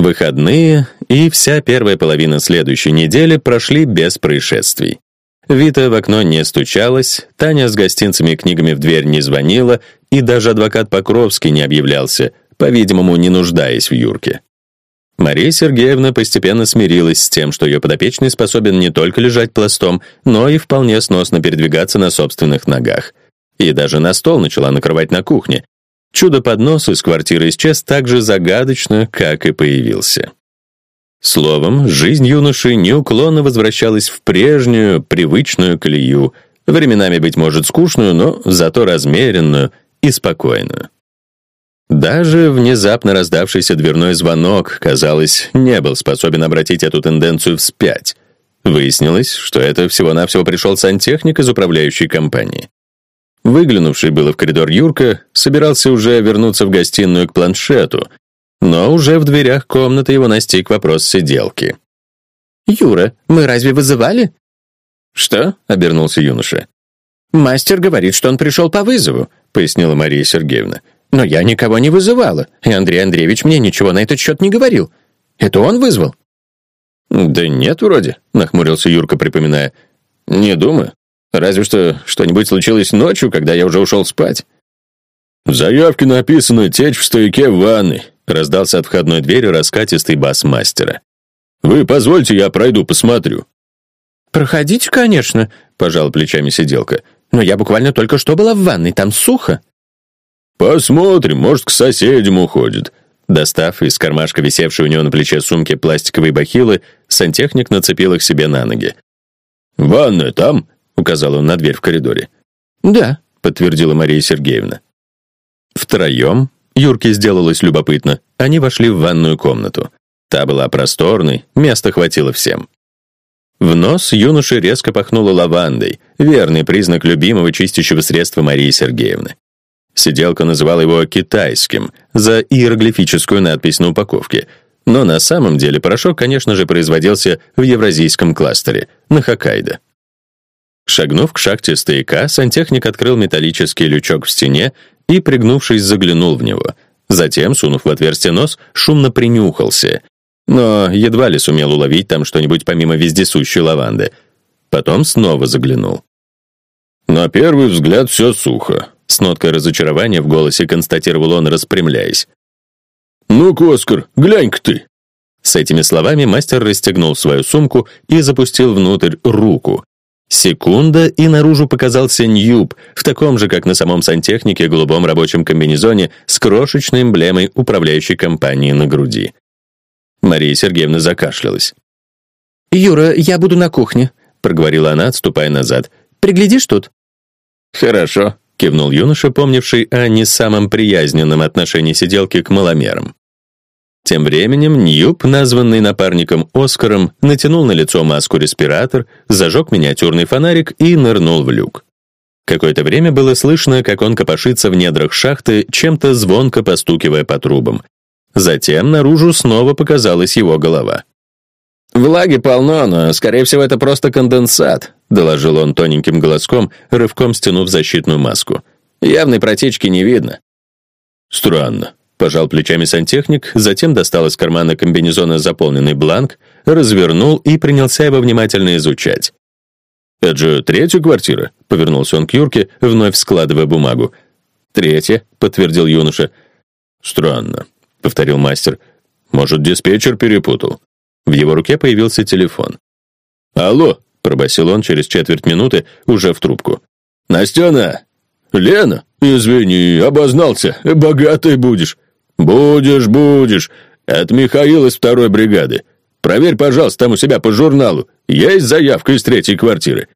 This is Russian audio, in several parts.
Выходные и вся первая половина следующей недели прошли без происшествий. Вита в окно не стучалась, Таня с гостинцами и книгами в дверь не звонила, и даже адвокат Покровский не объявлялся, по-видимому, не нуждаясь в Юрке. Мария Сергеевна постепенно смирилась с тем, что ее подопечный способен не только лежать пластом, но и вполне сносно передвигаться на собственных ногах. И даже на стол начала накрывать на кухне, Чудо-поднос из квартиры исчез так же загадочно, как и появился. Словом, жизнь юноши неуклонно возвращалась в прежнюю, привычную колею, временами, быть может, скучную, но зато размеренную и спокойную. Даже внезапно раздавшийся дверной звонок, казалось, не был способен обратить эту тенденцию вспять. Выяснилось, что это всего-навсего пришел сантехник из управляющей компании. Выглянувший было в коридор Юрка собирался уже вернуться в гостиную к планшету, но уже в дверях комнаты его настиг вопрос сиделки. «Юра, мы разве вызывали?» «Что?» — обернулся юноша. «Мастер говорит, что он пришел по вызову», — пояснила Мария Сергеевна. «Но я никого не вызывала, и Андрей Андреевич мне ничего на этот счет не говорил. Это он вызвал?» «Да нет, вроде», — нахмурился Юрка, припоминая. «Не думаю. Разве что что-нибудь случилось ночью, когда я уже ушел спать. В заявке написано «Течь в стояке в ванной», раздался от входной двери раскатистый бас мастера. «Вы позвольте, я пройду, посмотрю». «Проходите, конечно», — пожал плечами сиделка. «Но я буквально только что была в ванной, там сухо». «Посмотрим, может, к соседям уходит». Достав из кармашка висевшей у него на плече сумки пластиковые бахилы, сантехник нацепил их себе на ноги. «Ванная там?» Указал он на дверь в коридоре. «Да», — подтвердила Мария Сергеевна. Втроем, Юрке сделалось любопытно, они вошли в ванную комнату. Та была просторной, места хватило всем. В нос юноши резко пахнуло лавандой, верный признак любимого чистящего средства Марии Сергеевны. Сиделка называла его «китайским» за иероглифическую надпись на упаковке, но на самом деле порошок, конечно же, производился в евразийском кластере, на Хоккайдо. Шагнув к шахте стояка, сантехник открыл металлический лючок в стене и, пригнувшись, заглянул в него. Затем, сунув в отверстие нос, шумно принюхался. Но едва ли сумел уловить там что-нибудь помимо вездесущей лаванды. Потом снова заглянул. «На первый взгляд все сухо», — с ноткой разочарования в голосе констатировал он, распрямляясь. «Ну-ка, Оскар, глянь-ка ты!» С этими словами мастер расстегнул свою сумку и запустил внутрь руку, Секунда, и наружу показался Ньюб, в таком же, как на самом сантехнике, голубом рабочем комбинезоне с крошечной эмблемой управляющей компании на груди. Мария Сергеевна закашлялась. «Юра, я буду на кухне», — проговорила она, отступая назад. «Приглядишь тут?» «Хорошо», — кивнул юноша, помнивший о не самом приязненном отношении сиделки к маломерам. Тем временем Ньюб, названный напарником Оскаром, натянул на лицо маску-респиратор, зажег миниатюрный фонарик и нырнул в люк. Какое-то время было слышно, как он копошится в недрах шахты, чем-то звонко постукивая по трубам. Затем наружу снова показалась его голова. «Влаги полно, но, скорее всего, это просто конденсат», доложил он тоненьким голоском, рывком стянув защитную маску. «Явной протечки не видно». «Странно», Пожал плечами сантехник, затем достал из кармана комбинезона заполненный бланк, развернул и принялся его внимательно изучать. «Это же третья квартира?» — повернулся он к Юрке, вновь складывая бумагу. «Третья», — подтвердил юноша. «Странно», — повторил мастер. «Может, диспетчер перепутал?» В его руке появился телефон. «Алло», — пробасил он через четверть минуты, уже в трубку. «Настена! Лена, извини, обознался, богатой будешь. «Будешь, будешь. От Михаила из второй бригады. Проверь, пожалуйста, там у себя по журналу. Есть заявка из третьей квартиры.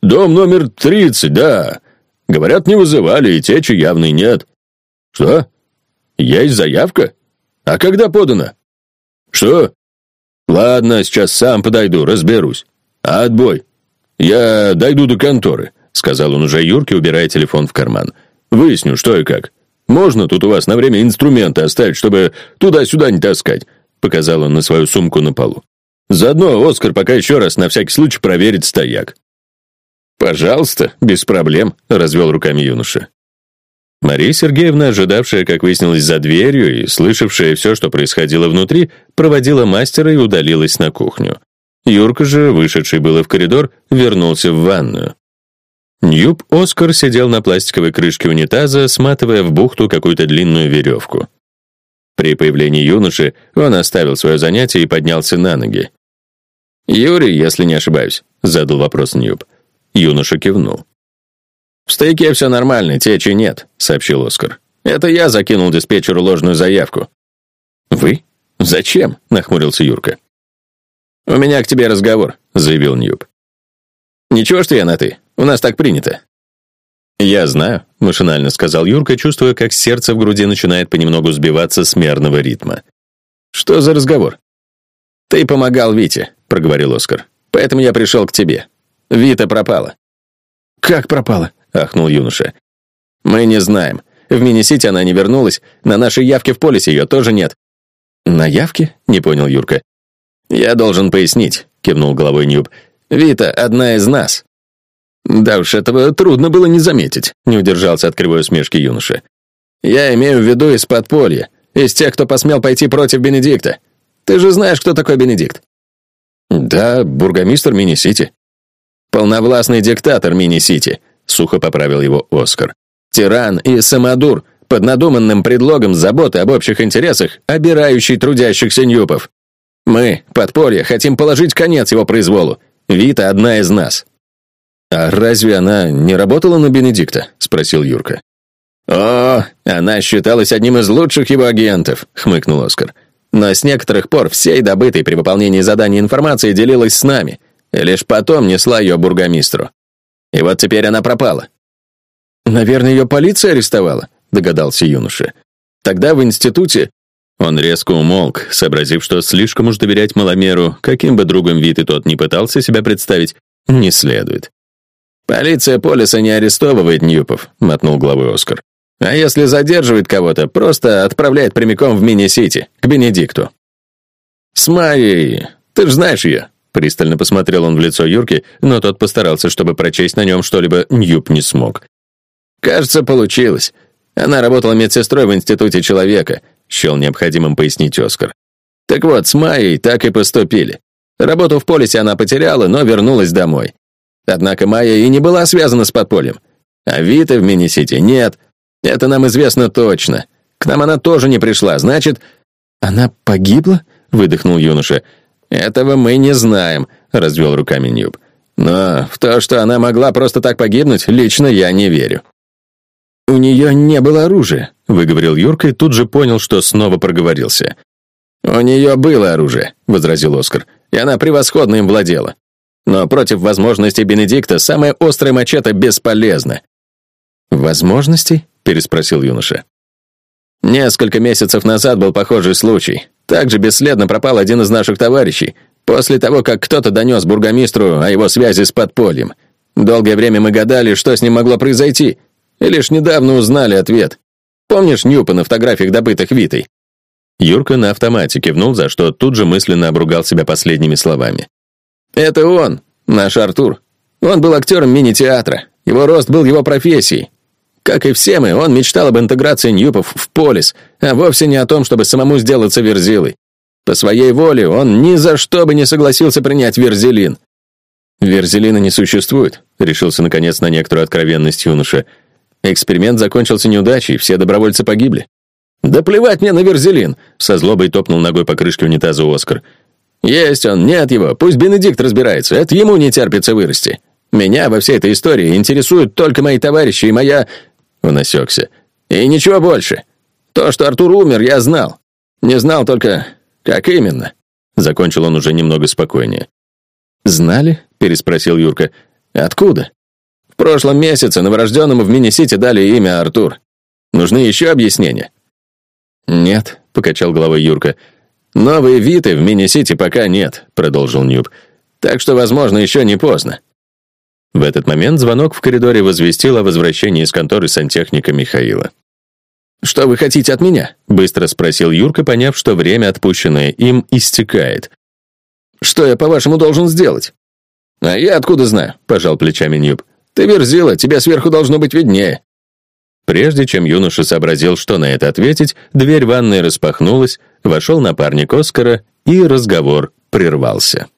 Дом номер 30, да. Говорят, не вызывали, и течи явной нет. Что? Есть заявка? А когда подана? Что? Ладно, сейчас сам подойду, разберусь. Отбой. Я дойду до конторы, сказал он уже Юрке, убирая телефон в карман. Выясню, что и как. Можно тут у вас на время инструменты оставить, чтобы туда-сюда не таскать?» Показал он на свою сумку на полу. «Заодно Оскар пока еще раз на всякий случай проверит стояк». «Пожалуйста, без проблем», — развел руками юноша. Мария Сергеевна, ожидавшая, как выяснилось, за дверью и слышавшая все, что происходило внутри, проводила мастера и удалилась на кухню. Юрка же, вышедший было в коридор, вернулся в ванную. Ньюб Оскар сидел на пластиковой крышке унитаза, сматывая в бухту какую-то длинную веревку. При появлении юноши он оставил свое занятие и поднялся на ноги. «Юрий, если не ошибаюсь», — задал вопрос Ньюб. Юноша кивнул. «В стейке все нормально, течи нет», — сообщил Оскар. «Это я закинул диспетчеру ложную заявку». «Вы? Зачем?» — нахмурился Юрка. «У меня к тебе разговор», — заявил Ньюб. «Ничего, что я на «ты». У нас так принято». «Я знаю», — машинально сказал Юрка, чувствуя, как сердце в груди начинает понемногу сбиваться с мерного ритма. «Что за разговор?» «Ты помогал Вите», — проговорил Оскар. «Поэтому я пришел к тебе. Вита пропала». «Как пропала?» — ахнул юноша. «Мы не знаем. В мини-сити она не вернулась, на нашей явке в полисе ее тоже нет». «На явке?» — не понял Юрка. «Я должен пояснить», — кивнул головой Ньюб. «Вита — одна из нас». «Да уж, этого трудно было не заметить», — не удержался от кривой усмешки юноша. «Я имею в виду из подполья, из тех, кто посмел пойти против Бенедикта. Ты же знаешь, кто такой Бенедикт?» «Да, бургомистр Мини-Сити». «Полновластный диктатор Мини-Сити», — сухо поправил его Оскар. «Тиран и самодур, под надуманным предлогом заботы об общих интересах, обирающий трудящихся ньюпов. Мы, подполье, хотим положить конец его произволу. Вита одна из нас». «А разве она не работала на Бенедикта?» — спросил Юрка. «О, она считалась одним из лучших его агентов», — хмыкнул Оскар. «Но с некоторых пор всей добытой при выполнении задания информации делилась с нами, лишь потом несла ее бургомистру. И вот теперь она пропала». «Наверное, ее полиция арестовала», — догадался юноша. «Тогда в институте...» Он резко умолк, сообразив, что слишком уж доверять маломеру, каким бы другом вид и тот не пытался себя представить, не следует. «Полиция полиса не арестовывает Ньюпов», — мотнул головой Оскар. «А если задерживает кого-то, просто отправляет прямиком в мини-сити, к Бенедикту». «С Майей, ты же знаешь ее», — пристально посмотрел он в лицо Юрки, но тот постарался, чтобы прочесть на нем что-либо Ньюп не смог. «Кажется, получилось. Она работала медсестрой в Институте человека», — счел необходимым пояснить Оскар. «Так вот, с Майей так и поступили. Работу в полисе она потеряла, но вернулась домой. Однако Майя и не была связана с подпольем. А Вита в мини-сити нет. Это нам известно точно. К нам она тоже не пришла, значит... «Она погибла?» — выдохнул юноша. «Этого мы не знаем», — развел руками Ньюб. «Но в то, что она могла просто так погибнуть, лично я не верю». «У нее не было оружия», — выговорил Юрка и тут же понял, что снова проговорился. «У нее было оружие», — возразил Оскар, «и она превосходно им владела. Но против возможностей Бенедикта самое острое мачете бесполезно. «Возможностей?» — переспросил юноша. Несколько месяцев назад был похожий случай. Также бесследно пропал один из наших товарищей, после того, как кто-то донес бургомистру о его связи с подпольем. Долгое время мы гадали, что с ним могло произойти, и лишь недавно узнали ответ. Помнишь Ньюпа на фотографиях, добытых Витой? Юрка на автомате кивнул, за что тут же мысленно обругал себя последними словами. Это он, наш Артур. Он был актером мини-театра. Его рост был его профессией. Как и все мы, он мечтал об интеграции Ньюпов в полис, а вовсе не о том, чтобы самому сделаться верзилой. По своей воле он ни за что бы не согласился принять верзелин. «Верзелина не существует», — решился, наконец, на некоторую откровенность юноша. Эксперимент закончился неудачей, все добровольцы погибли. «Да плевать мне на верзелин!» — со злобой топнул ногой по крышке унитаза Оскар. «Есть он, нет его, пусть Бенедикт разбирается, это ему не терпится вырасти. Меня во всей этой истории интересуют только мои товарищи и моя...» Он осекся. «И ничего больше. То, что Артур умер, я знал. Не знал только, как именно». Закончил он уже немного спокойнее. «Знали?» — переспросил Юрка. «Откуда?» «В прошлом месяце новорожденному в Мини-Сити дали имя Артур. Нужны еще объяснения?» «Нет», — покачал головой Юрка. «Новые Виты в мини-сити пока нет», — продолжил Ньюб. «Так что, возможно, еще не поздно». В этот момент звонок в коридоре возвестил о возвращении из конторы сантехника Михаила. «Что вы хотите от меня?» — быстро спросил Юрка, поняв, что время, отпущенное им, истекает. «Что я, по-вашему, должен сделать?» «А я откуда знаю?» — пожал плечами Ньюб. «Ты верзила, тебя сверху должно быть виднее». Прежде чем юноша сообразил, что на это ответить, дверь ванной распахнулась, вошел напарник Оскара, и разговор прервался.